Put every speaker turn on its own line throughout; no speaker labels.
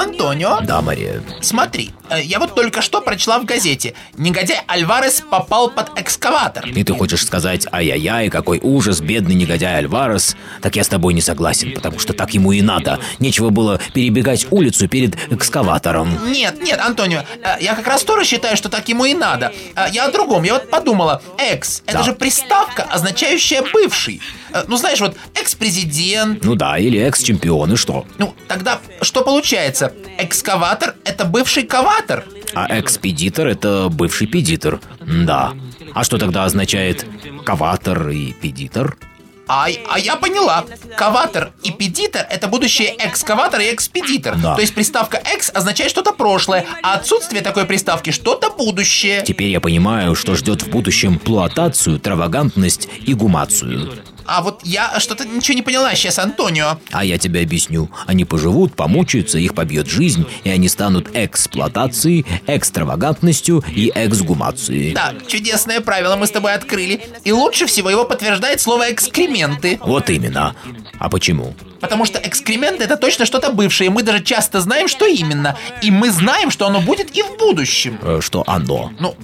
Антонио,
Да, Мария.
смотри, э, я вот только что прочла в газете. Негодяй Альварес попал под экскаватор.
И ты хочешь сказать, ай-яй-яй, какой ужас, бедный негодяй Альварес? Так я с тобой не согласен, потому что так ему и надо. Нечего было перебегать улицу перед экскаватором.
Нет, нет, Антонио, э, я как раз тоже считаю, что так ему и надо. Э, Я о другом, я вот подумала, экс, это
Да.
же приставка, означающая бывший. Ну, знаешь, вот экс-президент.
Ну да, или экс-чемпион, и что?
Ну, тогда что получается? Экскаватор — это бывший каватор.
А экспедитор — это бывший педитор. Да. А что тогда означает каватор и педитор?
А, а я поняла. Каватор и педитор – это будущее экскаватор и экспедитор.
Да.
То есть приставка «экс» означает что-то прошлое, а отсутствие такой приставки – что-то будущее.
Теперь я понимаю, что ждет в будущем плуатацию, травагантность и гумацию.
А вот я что-то ничего не поняла сейчас, Антонио.
А я тебе объясню. Они поживут, помучаются, их побьет жизнь, и они станут эксплуатацией, экстравагантностью и эксгумацией.
Да, чудесное правило мы с тобой открыли. И лучше всего его подтверждает слово «экскременты».
Вот именно. А почему?
Потому что экскременты – это точно что-то бывшее. Мы даже часто знаем, что именно. И мы знаем, что оно будет и в будущем.
Э, Что оно?
Ну,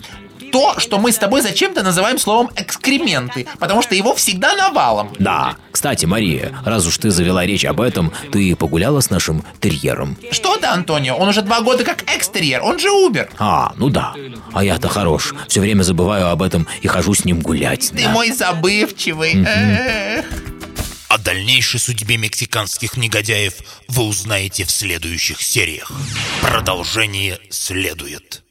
то, что мы с тобой зачем-то называем словом экскременты, потому что его всегда навалом.
Да. Кстати, Мария, раз уж ты завела речь об этом, ты погуляла с нашим терьером?
Что ты, Антонио? Он уже два года как экстерьер, он же умер.
А, ну да. А я-то хорош. Все время забываю об этом и хожу с ним гулять.
Ты
да.
мой забывчивый. Эх.
О дальнейшей судьбе мексиканских негодяев вы узнаете в следующих сериях. Продолжение следует.